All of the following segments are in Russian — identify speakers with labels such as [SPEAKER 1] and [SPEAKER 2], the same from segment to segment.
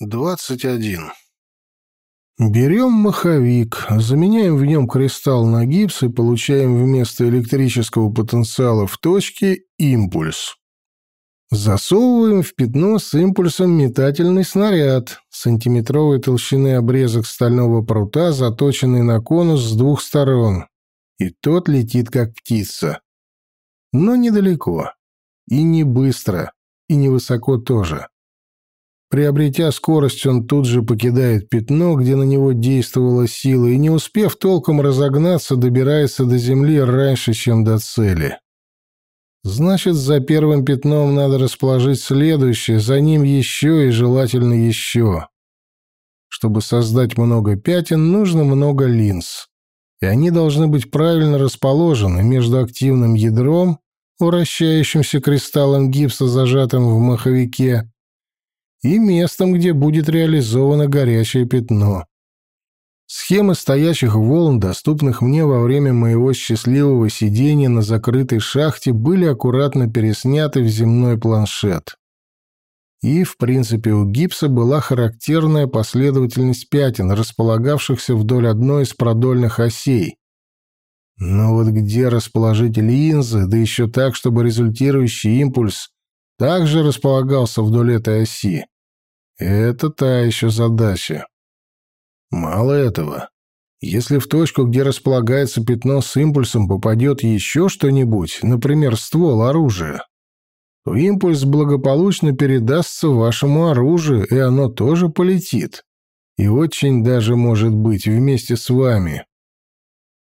[SPEAKER 1] 21. Берем маховик, заменяем в нем кристалл на гипс и получаем вместо электрического потенциала в точке импульс. Засовываем в пятно с импульсом метательный снаряд, сантиметровой толщины обрезок стального прута, заточенный на конус с двух сторон, и тот летит как птица. Но недалеко, и не быстро, и невысоко тоже. Приобретя скорость, он тут же покидает пятно, где на него действовала сила, и, не успев толком разогнаться, добирается до земли раньше, чем до цели. Значит, за первым пятном надо расположить следующее, за ним еще и желательно еще. Чтобы создать много пятен, нужно много линз. И они должны быть правильно расположены между активным ядром, вращающимся кристаллом гипса, зажатым в маховике, и местом, где будет реализовано горячее пятно. Схемы стоячих волн, доступных мне во время моего счастливого сидения на закрытой шахте, были аккуратно пересняты в земной планшет. И, в принципе, у гипса была характерная последовательность пятен, располагавшихся вдоль одной из продольных осей. Но вот где расположить линзы, да еще так, чтобы результирующий импульс также располагался вдоль этой оси? Это та еще задача. Мало этого. Если в точку, где располагается пятно с импульсом, попадет еще что-нибудь, например, ствол оружия, то импульс благополучно передастся вашему оружию, и оно тоже полетит. И очень даже может быть вместе с вами.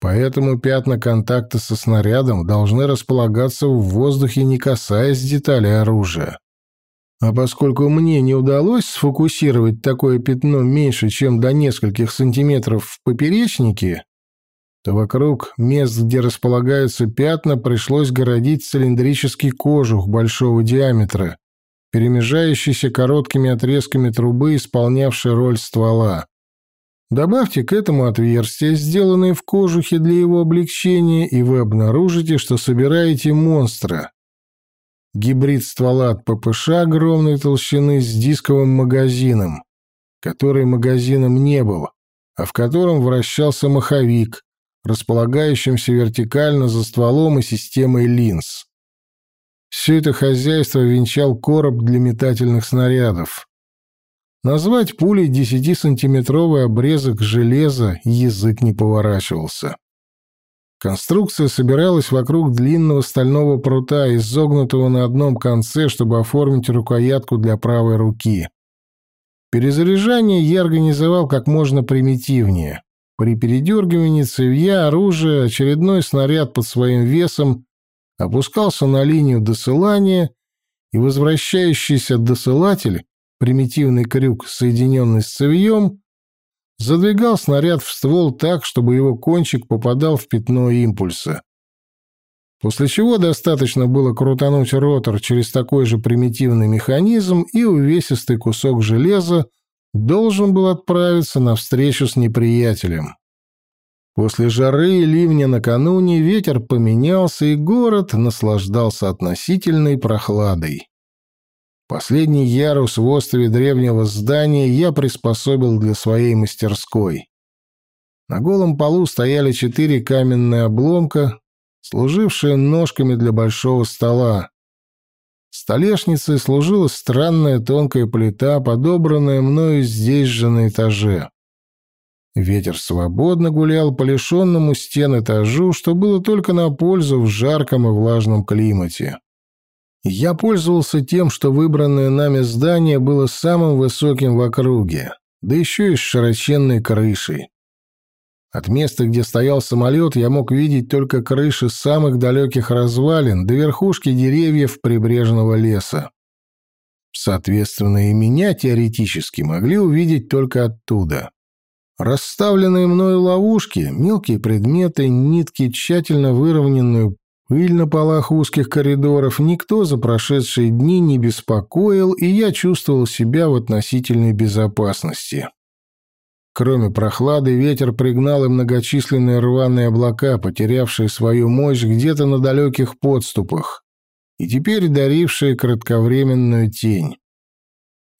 [SPEAKER 1] Поэтому пятна контакта со снарядом должны располагаться в воздухе, не касаясь деталей оружия. А поскольку мне не удалось сфокусировать такое пятно меньше, чем до нескольких сантиметров в поперечнике, то вокруг мест, где располагаются пятна, пришлось городить цилиндрический кожух большого диаметра, перемежающийся короткими отрезками трубы, исполнявшей роль ствола. Добавьте к этому отверстия, сделанные в кожухе для его облегчения, и вы обнаружите, что собираете монстра, гибрид ствола от ППШ огромной толщины с дисковым магазином, который магазином не был, а в котором вращался маховик, располагающимся вертикально за стволом и системой линз. Все это хозяйство венчал короб для метательных снарядов. Назвать пулей 10-сантиметровый обрезок железа язык не поворачивался. Конструкция собиралась вокруг длинного стального прута, изогнутого на одном конце, чтобы оформить рукоятку для правой руки. Перезаряжание я организовал как можно примитивнее. При передергивании цевья оружия очередной снаряд под своим весом опускался на линию досылания, и возвращающийся досылатель, примитивный крюк, соединенный с цевьем, задвигал снаряд в ствол так, чтобы его кончик попадал в пятно импульса. После чего достаточно было крутануть ротор через такой же примитивный механизм, и увесистый кусок железа должен был отправиться на встречу с неприятелем. После жары и ливня накануне ветер поменялся, и город наслаждался относительной прохладой. Последний ярус в острове древнего здания я приспособил для своей мастерской. На голом полу стояли четыре каменные обломка, служившие ножками для большого стола. Столешницей служила странная тонкая плита, подобранная мною здесь же на этаже. Ветер свободно гулял по лишенному стен этажу, что было только на пользу в жарком и влажном климате. Я пользовался тем, что выбранное нами здание было самым высоким в округе, да еще и с широченной крышей. От места, где стоял самолет, я мог видеть только крыши самых далеких развалин до верхушки деревьев прибрежного леса. Соответственно, и меня теоретически могли увидеть только оттуда. Расставленные мною ловушки, мелкие предметы, нитки, тщательно выровненную Пыль на полах узких коридоров никто за прошедшие дни не беспокоил, и я чувствовал себя в относительной безопасности. Кроме прохлады, ветер пригнал и многочисленные рваные облака, потерявшие свою мощь где-то на далеких подступах, и теперь дарившие кратковременную тень.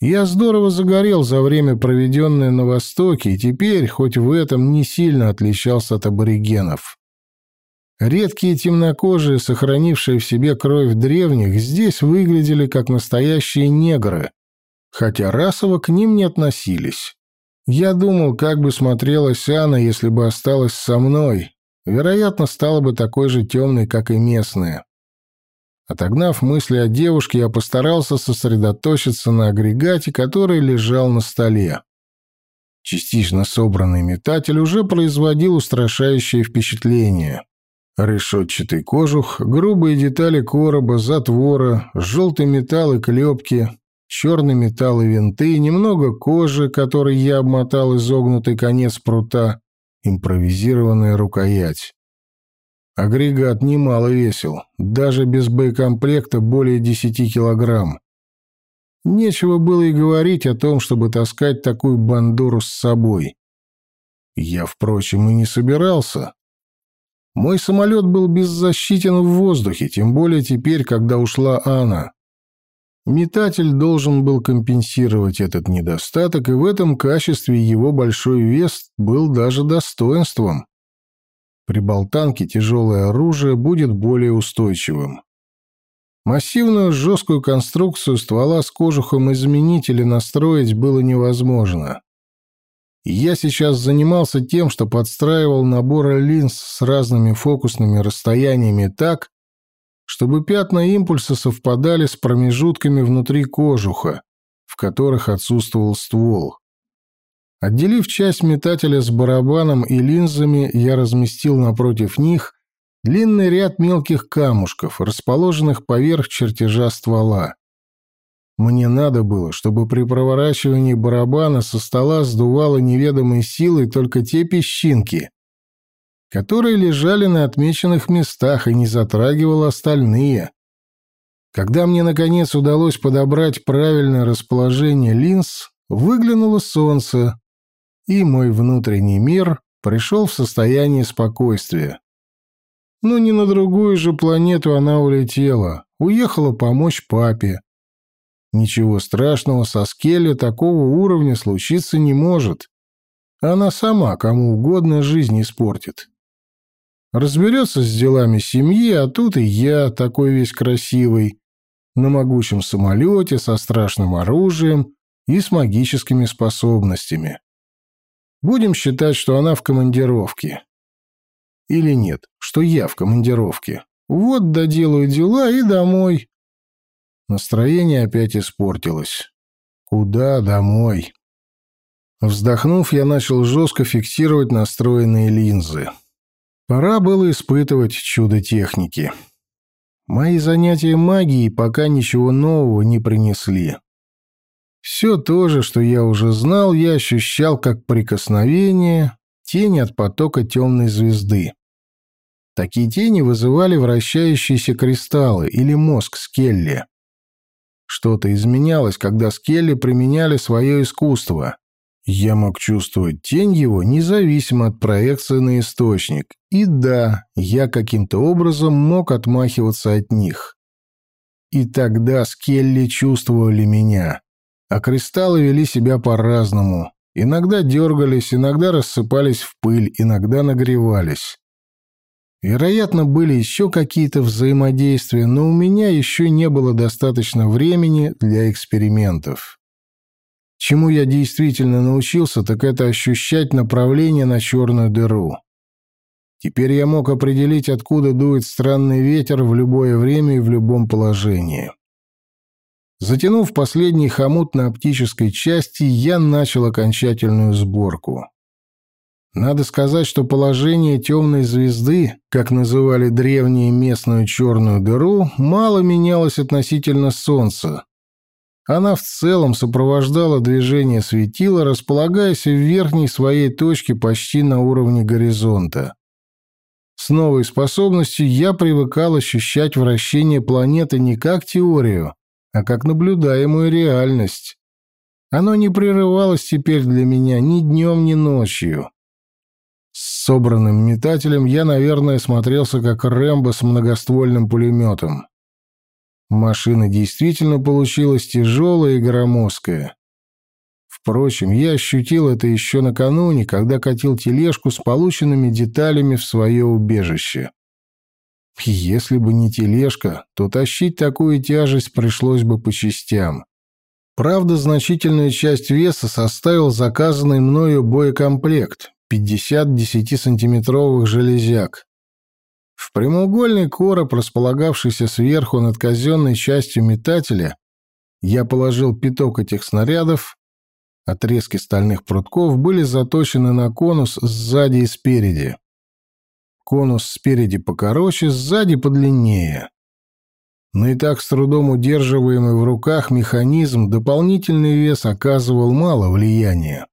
[SPEAKER 1] Я здорово загорел за время, проведенное на Востоке, и теперь, хоть в этом не сильно отличался от аборигенов. Редкие темнокожие, сохранившие в себе кровь древних, здесь выглядели как настоящие негры, хотя расово к ним не относились. Я думал, как бы смотрелась Анна, если бы осталась со мной. Вероятно, стала бы такой же темной, как и местная. Отогнав мысли о девушке, я постарался сосредоточиться на агрегате, который лежал на столе. Частично собранный метатель уже производил устрашающее впечатление. Решетчатый кожух, грубые детали короба, затвора, желтый металл и клепки, черный металл и винты, немного кожи, которой я обмотал изогнутый конец прута, импровизированная рукоять. Агрегат немало весил, даже без боекомплекта более 10 килограмм. Нечего было и говорить о том, чтобы таскать такую бандуру с собой. Я, впрочем, и не собирался. Мой самолет был беззащитен в воздухе, тем более теперь, когда ушла Анна. Метатель должен был компенсировать этот недостаток, и в этом качестве его большой вес был даже достоинством. При болтанке тяжелое оружие будет более устойчивым. Массивную жесткую конструкцию ствола с кожухом изменить или настроить было невозможно. Я сейчас занимался тем, что подстраивал наборы линз с разными фокусными расстояниями так, чтобы пятна импульса совпадали с промежутками внутри кожуха, в которых отсутствовал ствол. Отделив часть метателя с барабаном и линзами, я разместил напротив них длинный ряд мелких камушков, расположенных поверх чертежа ствола. Мне надо было, чтобы при проворачивании барабана со стола сдувало неведомой силой только те песчинки, которые лежали на отмеченных местах и не затрагивало остальные. Когда мне, наконец, удалось подобрать правильное расположение линз, выглянуло солнце, и мой внутренний мир пришел в состояние спокойствия. Но не на другую же планету она улетела, уехала помочь папе. Ничего страшного со Скелли такого уровня случиться не может. Она сама кому угодно жизнь испортит. Разберется с делами семьи, а тут и я, такой весь красивый, на могучем самолете, со страшным оружием и с магическими способностями. Будем считать, что она в командировке. Или нет, что я в командировке. Вот доделаю дела и домой. Настроение опять испортилось. Куда домой? Вздохнув, я начал жестко фиксировать настроенные линзы. Пора было испытывать чудо техники. Мои занятия магией пока ничего нового не принесли. Все то же, что я уже знал, я ощущал как прикосновение тени от потока темной звезды. Такие тени вызывали вращающиеся кристаллы или мозг Скелли. Что-то изменялось, когда Скелли применяли свое искусство. Я мог чувствовать тень его независимо от проекции на источник. И да, я каким-то образом мог отмахиваться от них. И тогда Скелли чувствовали меня а кристаллы вели себя по-разному. Иногда дергались, иногда рассыпались в пыль, иногда нагревались. Вероятно, были еще какие-то взаимодействия, но у меня еще не было достаточно времени для экспериментов. Чему я действительно научился, так это ощущать направление на черную дыру. Теперь я мог определить, откуда дует странный ветер в любое время и в любом положении. Затянув последний хомут на оптической части, я начал окончательную сборку. Надо сказать, что положение темной звезды, как называли древние местную черную дыру, мало менялось относительно Солнца. Она в целом сопровождала движение светила, располагаясь в верхней своей точке почти на уровне горизонта. С новой способностью я привыкал ощущать вращение планеты не как теорию, а как наблюдаемую реальность. Оно не прерывалось теперь для меня ни днем, ни ночью. С собранным метателем я, наверное, смотрелся как Рэмбо с многоствольным пулеметом. Машина действительно получилась тяжелая и громоздкая. Впрочем, я ощутил это еще накануне, когда катил тележку с полученными деталями в свое убежище. Если бы не тележка, то тащить такую тяжесть пришлось бы по частям. Правда, значительную часть веса составил заказанный мною боекомплект – 50 10-сантиметровых железяк. В прямоугольный короб, располагавшийся сверху над казенной частью метателя, я положил пяток этих снарядов, отрезки стальных прутков были заточены на конус сзади и спереди. Конус спереди покороче, сзади подлиннее. Но и так с трудом удерживаемый в руках механизм дополнительный вес оказывал мало влияния.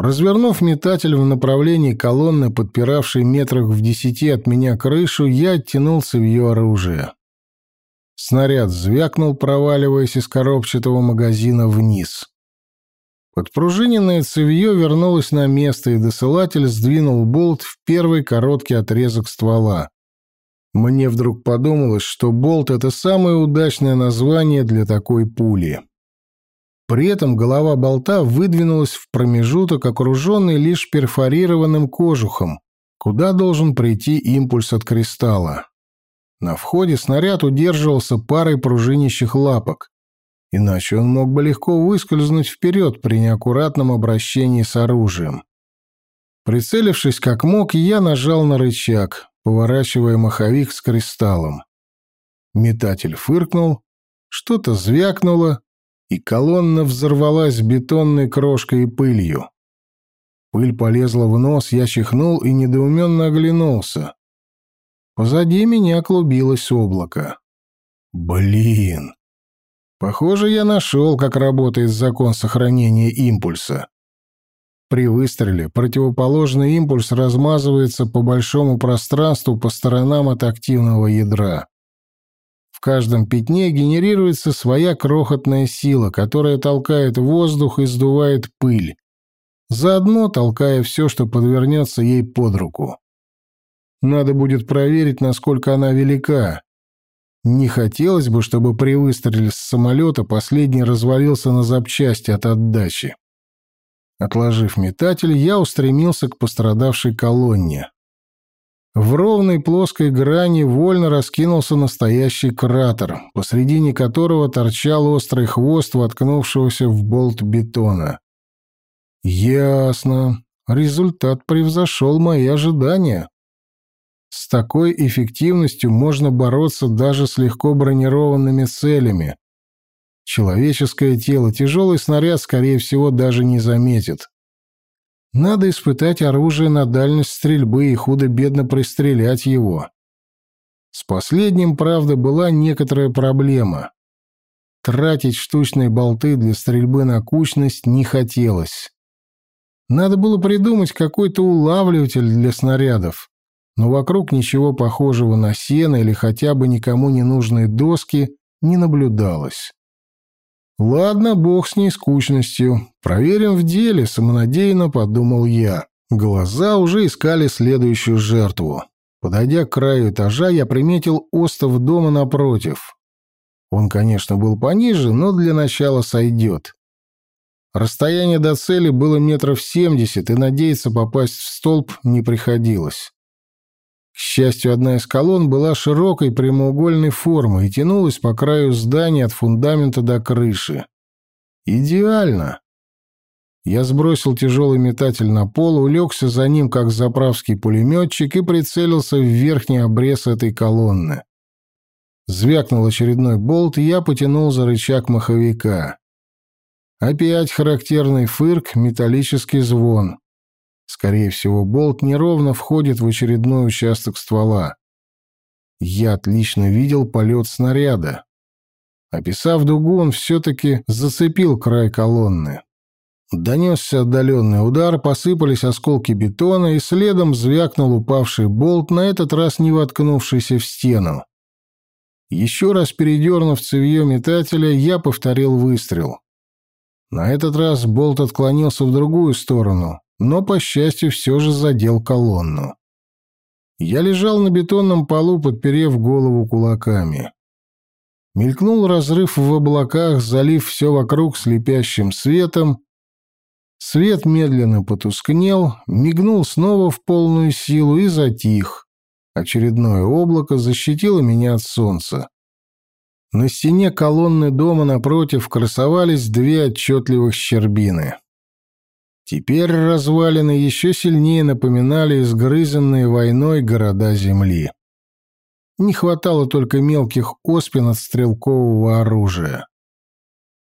[SPEAKER 1] Развернув метатель в направлении колонны, подпиравшей метрах в десяти от меня крышу, я оттянулся в ее оружие. Снаряд звякнул, проваливаясь из коробчатого магазина вниз. Подпружиненное цевье вернулось на место, и досылатель сдвинул болт в первый короткий отрезок ствола. Мне вдруг подумалось, что болт — это самое удачное название для такой пули. При этом голова болта выдвинулась в промежуток, окруженный лишь перфорированным кожухом, куда должен прийти импульс от кристалла. На входе снаряд удерживался парой пружинящих лапок, иначе он мог бы легко выскользнуть вперед при неаккуратном обращении с оружием. Прицелившись как мог, я нажал на рычаг, поворачивая маховик с кристаллом. Метатель фыркнул, что-то звякнуло, и колонна взорвалась бетонной крошкой и пылью. Пыль полезла в нос, я чихнул и недоуменно оглянулся. Позади меня клубилось облако. Блин! Похоже, я нашел, как работает закон сохранения импульса. При выстреле противоположный импульс размазывается по большому пространству по сторонам от активного ядра. В каждом пятне генерируется своя крохотная сила, которая толкает воздух и сдувает пыль, заодно толкая все, что подвернется ей под руку. Надо будет проверить, насколько она велика. Не хотелось бы, чтобы при выстреле с самолета последний развалился на запчасти от отдачи. Отложив метатель, я устремился к пострадавшей колонне. В ровной плоской грани вольно раскинулся настоящий кратер, посредине которого торчал острый хвост воткнувшегося в болт бетона. Ясно. Результат превзошел мои ожидания. С такой эффективностью можно бороться даже с легко бронированными целями. Человеческое тело тяжелый снаряд, скорее всего, даже не заметит. Надо испытать оружие на дальность стрельбы и худо-бедно пристрелять его. С последним, правда, была некоторая проблема. Тратить штучные болты для стрельбы на кучность не хотелось. Надо было придумать какой-то улавливатель для снарядов, но вокруг ничего похожего на сено или хотя бы никому не нужные доски не наблюдалось. Ладно, бог с ней скучностью. Проверим в деле, самонадеянно подумал я. Глаза уже искали следующую жертву. Подойдя к краю этажа, я приметил остов дома напротив. Он, конечно, был пониже, но для начала сойдет. Расстояние до цели было метров семьдесят, и надеяться попасть в столб не приходилось. Счастью, одна из колонн была широкой прямоугольной формы и тянулась по краю здания от фундамента до крыши. Идеально! Я сбросил тяжелый метатель на пол, улегся за ним, как заправский пулеметчик, и прицелился в верхний обрез этой колонны. Звякнул очередной болт, и я потянул за рычаг маховика. Опять характерный фырк, металлический звон. Скорее всего, болт неровно входит в очередной участок ствола. Я отлично видел полет снаряда. Описав дугу, он все-таки зацепил край колонны. Донесся отдаленный удар, посыпались осколки бетона, и следом звякнул упавший болт, на этот раз не воткнувшийся в стену. Еще раз передернув цевье метателя, я повторил выстрел. На этот раз болт отклонился в другую сторону, но, по счастью, все же задел колонну. Я лежал на бетонном полу, подперев голову кулаками. Мелькнул разрыв в облаках, залив все вокруг слепящим светом. Свет медленно потускнел, мигнул снова в полную силу и затих. Очередное облако защитило меня от солнца. На стене колонны дома напротив красовались две отчетливых щербины. Теперь развалины еще сильнее напоминали изгрызенные войной города земли. Не хватало только мелких оспин от стрелкового оружия.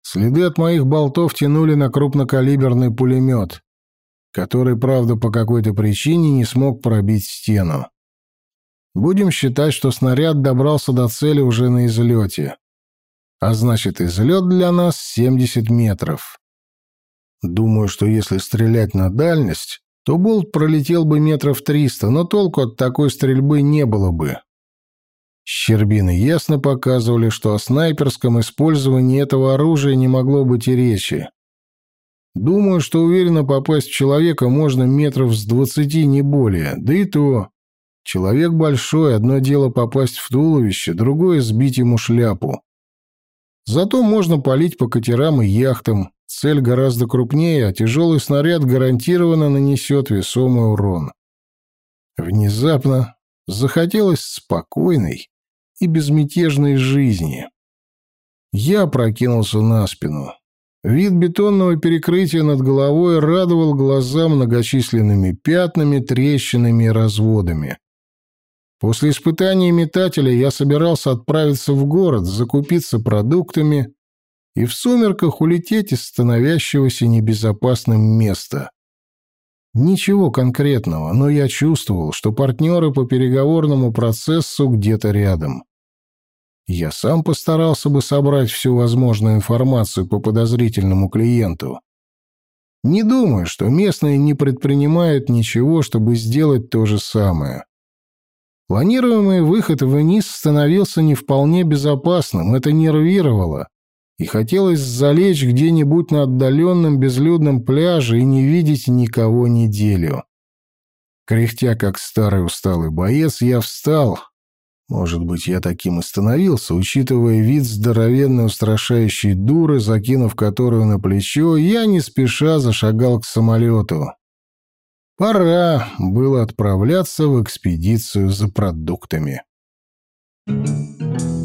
[SPEAKER 1] Следы от моих болтов тянули на крупнокалиберный пулемет, который, правда, по какой-то причине не смог пробить стену. Будем считать, что снаряд добрался до цели уже на излете. А значит, излет для нас 70 метров. Думаю, что если стрелять на дальность, то болт пролетел бы метров 300, но толку от такой стрельбы не было бы. Щербины ясно показывали, что о снайперском использовании этого оружия не могло быть и речи. Думаю, что уверенно попасть в человека можно метров с двадцати, не более, да и то. Человек большой, одно дело попасть в туловище, другое — сбить ему шляпу. Зато можно палить по катерам и яхтам, цель гораздо крупнее, а тяжелый снаряд гарантированно нанесет весомый урон. Внезапно захотелось спокойной, и безмятежной жизни. Я прокинулся на спину. Вид бетонного перекрытия над головой радовал глаза многочисленными пятнами, трещинами и разводами. После испытания метателя я собирался отправиться в город, закупиться продуктами и в сумерках улететь из становящегося небезопасным места. Ничего конкретного, но я чувствовал, что партнеры по переговорному процессу где-то рядом. Я сам постарался бы собрать всю возможную информацию по подозрительному клиенту. Не думаю, что местные не предпринимают ничего, чтобы сделать то же самое. Планируемый выход вниз становился не вполне безопасным, это нервировало, и хотелось залечь где-нибудь на отдаленном безлюдном пляже и не видеть никого неделю. Кряхтя, как старый усталый боец, я встал. Может быть, я таким и становился, учитывая вид здоровенной устрашающей дуры, закинув которую на плечо, я не спеша зашагал к самолету. Пора было отправляться в экспедицию за продуктами. Thank you.